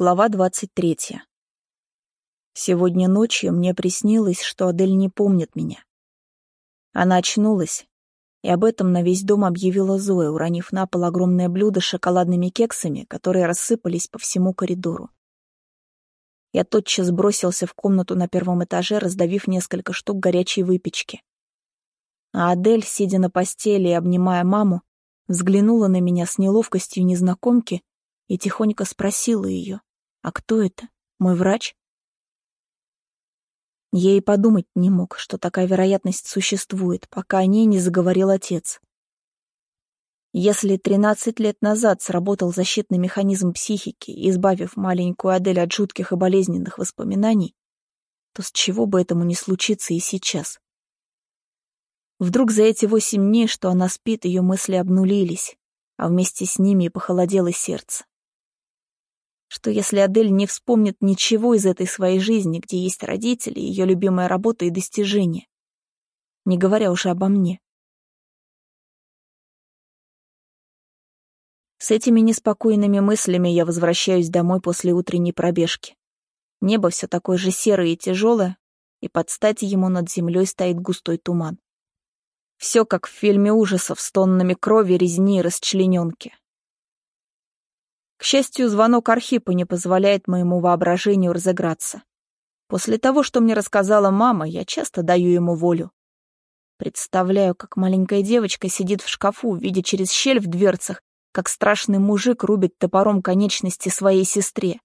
Глава 23. Сегодня ночью мне приснилось, что Адель не помнит меня. Она очнулась, и об этом на весь дом объявила Зоя, уронив на пол огромное блюдо с шоколадными кексами, которые рассыпались по всему коридору. Я тотчас бросился в комнату на первом этаже, раздавив несколько штук горячей выпечки. А Адель, сидя на постели и обнимая маму, взглянула на меня с неловкостью незнакомки и тихонько спросила ее, «А кто это? Мой врач?» Я и подумать не мог, что такая вероятность существует, пока о ней не заговорил отец. Если 13 лет назад сработал защитный механизм психики, избавив маленькую Адель от жутких и болезненных воспоминаний, то с чего бы этому не случиться и сейчас? Вдруг за эти восемь дней, что она спит, ее мысли обнулились, а вместе с ними и похолодело сердце. Что если Адель не вспомнит ничего из этой своей жизни, где есть родители, ее любимая работа и достижения? Не говоря уже обо мне. С этими неспокойными мыслями я возвращаюсь домой после утренней пробежки. Небо все такое же серое и тяжелое, и под стать ему над землей стоит густой туман. Все как в фильме ужасов с тоннами крови, резни и расчлененки. К счастью, звонок Архипа не позволяет моему воображению разыграться. После того, что мне рассказала мама, я часто даю ему волю. Представляю, как маленькая девочка сидит в шкафу, видя через щель в дверцах, как страшный мужик рубит топором конечности своей сестре.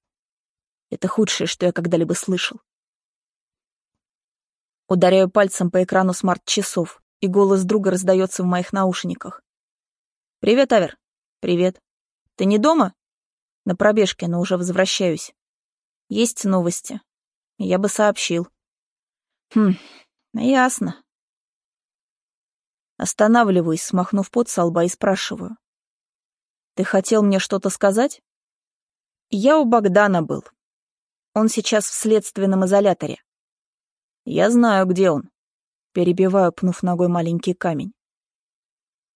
Это худшее, что я когда-либо слышал. Ударяю пальцем по экрану смарт-часов, и голос друга раздается в моих наушниках. «Привет, Авер». «Привет. Ты не дома?» На пробежке, но уже возвращаюсь. Есть новости. Я бы сообщил. Хм, ясно. Останавливаюсь, смахнув пот со лба и спрашиваю. Ты хотел мне что-то сказать? Я у Богдана был. Он сейчас в следственном изоляторе. Я знаю, где он. Перебиваю, пнув ногой маленький камень.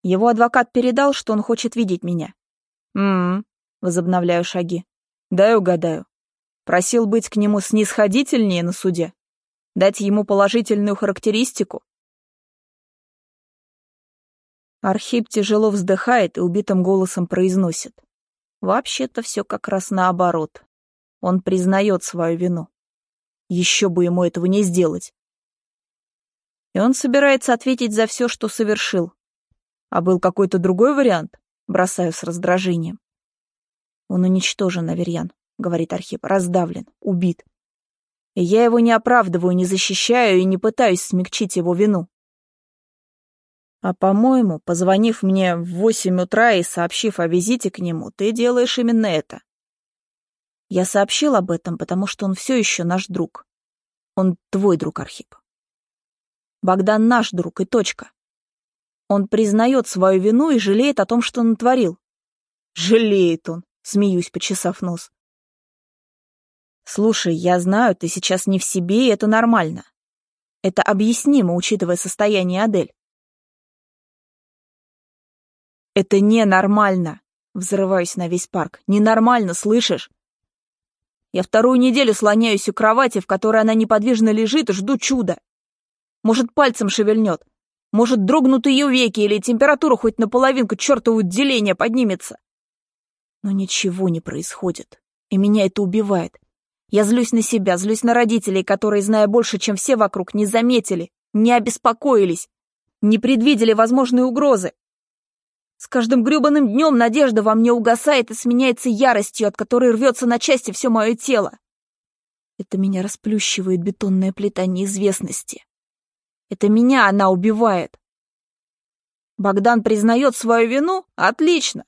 Его адвокат передал, что он хочет видеть меня. М-м, Возобновляю шаги. Дай угадаю. Просил быть к нему снисходительнее на суде? Дать ему положительную характеристику? Архип тяжело вздыхает и убитым голосом произносит. Вообще-то все как раз наоборот. Он признает свою вину. Еще бы ему этого не сделать. И он собирается ответить за все, что совершил. А был какой-то другой вариант? Бросаю с раздражением. «Он уничтожен, Аверьян», — говорит Архип, — «раздавлен, убит. И я его не оправдываю, не защищаю и не пытаюсь смягчить его вину. А, по-моему, позвонив мне в восемь утра и сообщив о визите к нему, ты делаешь именно это. Я сообщил об этом, потому что он все еще наш друг. Он твой друг, Архип. Богдан наш друг и точка. Он признает свою вину и жалеет о том, что натворил. Жалеет он смеюсь, почесав нос. Слушай, я знаю, ты сейчас не в себе, и это нормально. Это объяснимо, учитывая состояние Адель. Это ненормально, взрываюсь на весь парк. Ненормально, слышишь? Я вторую неделю слоняюсь у кровати, в которой она неподвижно лежит, и жду чуда. Может, пальцем шевельнет. Может, дрогнут ее веки, или температура хоть на половинку чертову деления поднимется. Но ничего не происходит, и меня это убивает. Я злюсь на себя, злюсь на родителей, которые, зная больше, чем все вокруг, не заметили, не обеспокоились, не предвидели возможные угрозы. С каждым грёбаным днем надежда во мне угасает и сменяется яростью, от которой рвется на части все мое тело. Это меня расплющивает бетонная плита неизвестности. Это меня она убивает. Богдан признает свою вину? Отлично.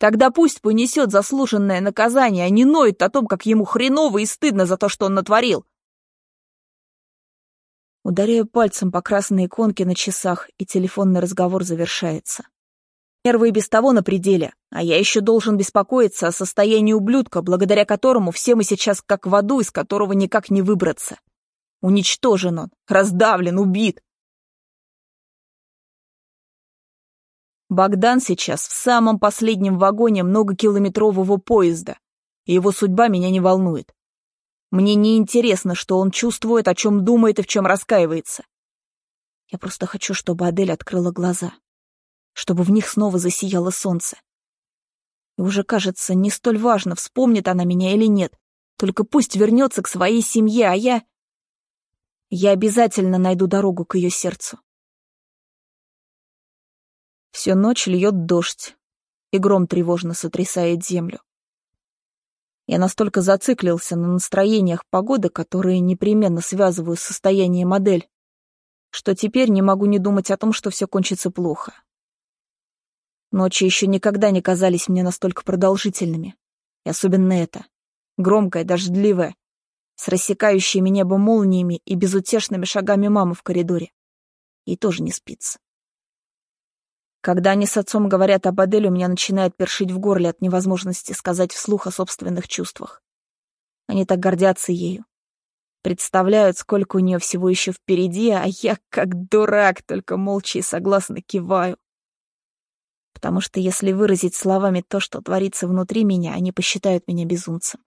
Тогда пусть понесет заслуженное наказание, а не ноет о том, как ему хреново и стыдно за то, что он натворил. Ударяю пальцем по красной иконке на часах, и телефонный разговор завершается. Нервы и без того на пределе, а я еще должен беспокоиться о состоянии ублюдка, благодаря которому все мы сейчас как в аду, из которого никак не выбраться. Уничтожен он, раздавлен, убит. Богдан сейчас в самом последнем вагоне многокилометрового поезда. его судьба меня не волнует. Мне не интересно, что он чувствует, о чем думает и в чем раскаивается. Я просто хочу, чтобы Адель открыла глаза, чтобы в них снова засияло солнце. И уже кажется, не столь важно, вспомнит она меня или нет, только пусть вернется к своей семье, а я... Я обязательно найду дорогу к ее сердцу. Всю ночь льет дождь, и гром тревожно сотрясает землю. Я настолько зациклился на настроениях погоды, которые непременно связываю с состоянием модель, что теперь не могу не думать о том, что все кончится плохо. Ночи еще никогда не казались мне настолько продолжительными. И особенно это. Громкое, дождливое, с рассекающими небо молниями и безутешными шагами мамы в коридоре. Ей тоже не спится. Когда они с отцом говорят об Адель, у меня начинает першить в горле от невозможности сказать вслух о собственных чувствах. Они так гордятся ею. Представляют, сколько у нее всего еще впереди, а я, как дурак, только молча и согласно киваю. Потому что если выразить словами то, что творится внутри меня, они посчитают меня безумцем.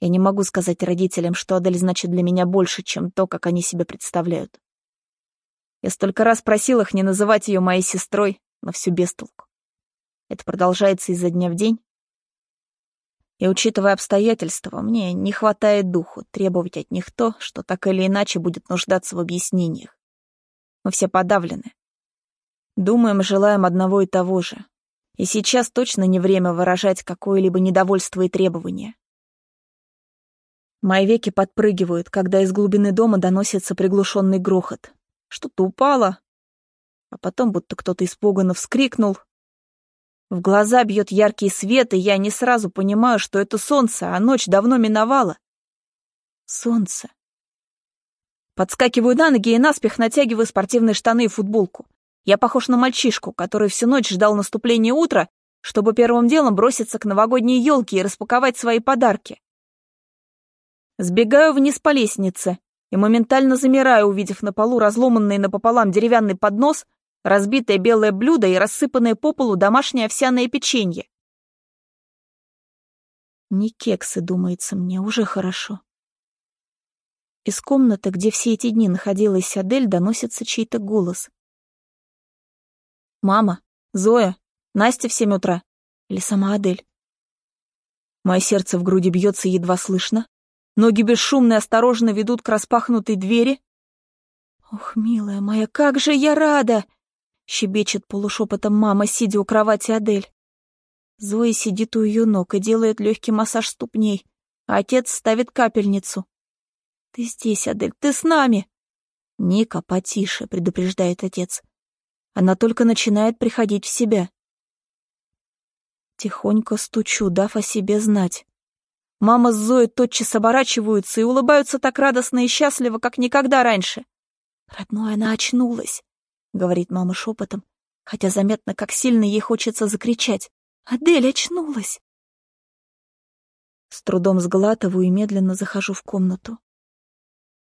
Я не могу сказать родителям, что Адель значит для меня больше, чем то, как они себе представляют. Я столько раз просил их не называть ее моей сестрой, но все без толку. Это продолжается изо дня в день. И, учитывая обстоятельства, мне не хватает духу требовать от них то, что так или иначе будет нуждаться в объяснениях. Мы все подавлены. Думаем желаем одного и того же. И сейчас точно не время выражать какое-либо недовольство и требование. Мои веки подпрыгивают, когда из глубины дома доносится приглушенный грохот что-то упало, а потом будто кто-то испуганно вскрикнул. В глаза бьет яркий свет, и я не сразу понимаю, что это солнце, а ночь давно миновала. Солнце. Подскакиваю на ноги и наспех натягиваю спортивные штаны и футболку. Я похож на мальчишку, который всю ночь ждал наступления утра, чтобы первым делом броситься к новогодней елке и распаковать свои подарки. Сбегаю вниз по лестнице, и моментально замираю, увидев на полу разломанный напополам деревянный поднос, разбитое белое блюдо и рассыпанное по полу домашнее овсяное печенье. Не кексы, думается мне, уже хорошо. Из комнаты, где все эти дни находилась Адель, доносится чей-то голос. «Мама, Зоя, Настя в семь утра» или сама Адель. Мое сердце в груди бьется едва слышно, Ноги бесшумно и осторожно ведут к распахнутой двери. «Ох, милая моя, как же я рада!» — щебечет полушепотом мама, сидя у кровати Адель. Зоя сидит у ее ног и делает легкий массаж ступней, а отец ставит капельницу. «Ты здесь, Адель, ты с нами!» «Ника, потише», — предупреждает отец. Она только начинает приходить в себя. Тихонько стучу, дав о себе знать. Мама с Зоей тотчас оборачиваются и улыбаются так радостно и счастливо, как никогда раньше. «Родной, она очнулась», — говорит мама шепотом, хотя заметно, как сильно ей хочется закричать. «Адель очнулась!» С трудом сглатываю и медленно захожу в комнату.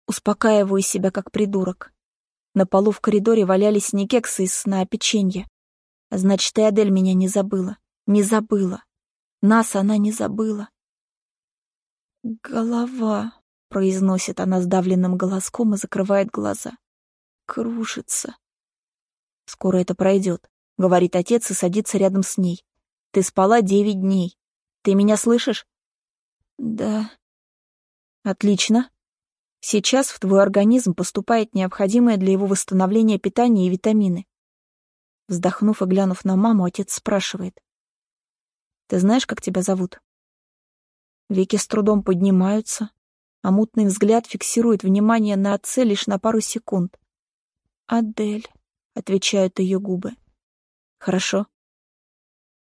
Успокаиваю себя, как придурок. На полу в коридоре валялись не кексы из сна, а печенье. Значит, и Адель меня не забыла. Не забыла. Нас она не забыла. «Голова», — произносит она сдавленным голоском и закрывает глаза. «Кружится». «Скоро это пройдет», — говорит отец и садится рядом с ней. «Ты спала девять дней. Ты меня слышишь?» «Да». «Отлично. Сейчас в твой организм поступает необходимое для его восстановления питание и витамины». Вздохнув и глянув на маму, отец спрашивает. «Ты знаешь, как тебя зовут?» Веки с трудом поднимаются, а мутный взгляд фиксирует внимание на отце лишь на пару секунд. «Адель», — отвечают ее губы. «Хорошо.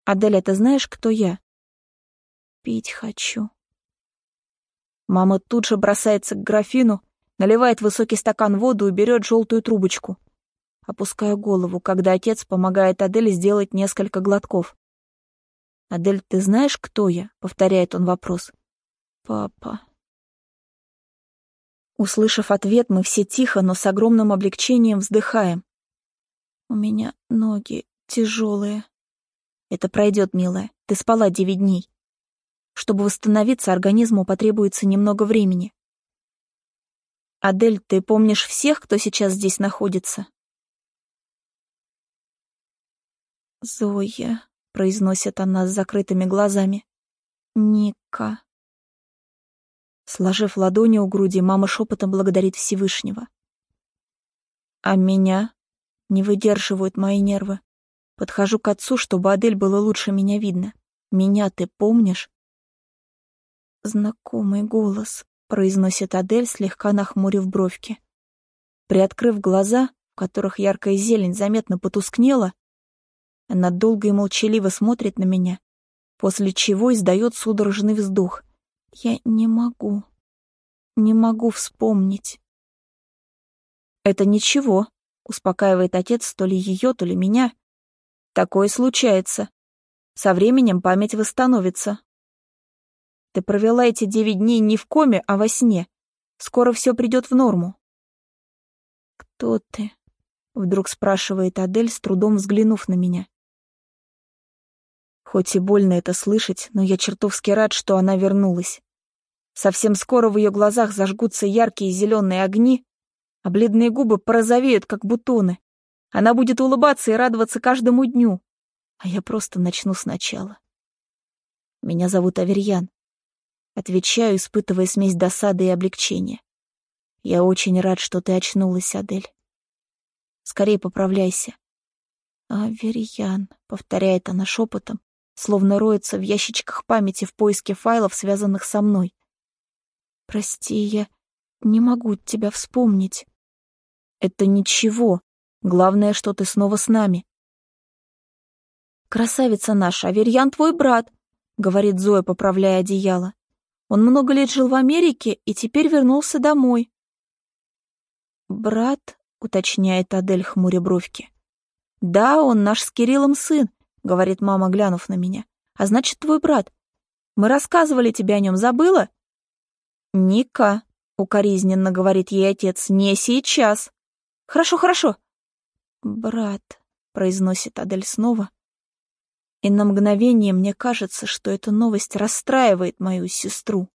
Адель, ты знаешь, кто я?» «Пить хочу». Мама тут же бросается к графину, наливает высокий стакан воду и берет желтую трубочку. Опускаю голову, когда отец помогает Адель сделать несколько глотков. «Адель, ты знаешь, кто я?» — повторяет он вопрос. «Папа». Услышав ответ, мы все тихо, но с огромным облегчением вздыхаем. «У меня ноги тяжелые». «Это пройдет, милая. Ты спала девять дней». Чтобы восстановиться, организму потребуется немного времени. «Адель, ты помнишь всех, кто сейчас здесь находится?» «Зоя», — произносит она с закрытыми глазами. «Ника». Сложив ладони у груди, мама шепотом благодарит Всевышнего. А меня не выдерживают мои нервы. Подхожу к отцу, чтобы Адель было лучше меня видно. Меня ты помнишь? Знакомый голос, произносит Адель, слегка нахмурив бровки. Приоткрыв глаза, в которых яркая зелень заметно потускнела, она долго и молчаливо смотрит на меня, после чего издает судорожный вздох. Я не могу, не могу вспомнить. «Это ничего», — успокаивает отец то ли ее, то ли меня. «Такое случается. Со временем память восстановится». «Ты провела эти девять дней не в коме, а во сне. Скоро все придет в норму». «Кто ты?» — вдруг спрашивает Адель, с трудом взглянув на меня. Хоть и больно это слышать, но я чертовски рад, что она вернулась. Совсем скоро в ее глазах зажгутся яркие зеленые огни, а бледные губы порозовеют, как бутоны. Она будет улыбаться и радоваться каждому дню, а я просто начну сначала. Меня зовут Аверьян. Отвечаю, испытывая смесь досады и облегчения. Я очень рад, что ты очнулась, Адель. Скорее поправляйся. Аверьян, повторяет она шепотом, словно роется в ящичках памяти в поиске файлов, связанных со мной. Прости, я не могу тебя вспомнить. Это ничего. Главное, что ты снова с нами. Красавица наша, Аверьян твой брат, говорит Зоя, поправляя одеяло. Он много лет жил в Америке и теперь вернулся домой. Брат, уточняет Адель хмуря бровки. Да, он наш с Кириллом сын, говорит мама, глянув на меня. А значит, твой брат. Мы рассказывали тебе о нем, забыла? Ника, укоризненно говорит ей отец, не сейчас. Хорошо, хорошо. Брат, произносит Адель снова. И на мгновение мне кажется, что эта новость расстраивает мою сестру.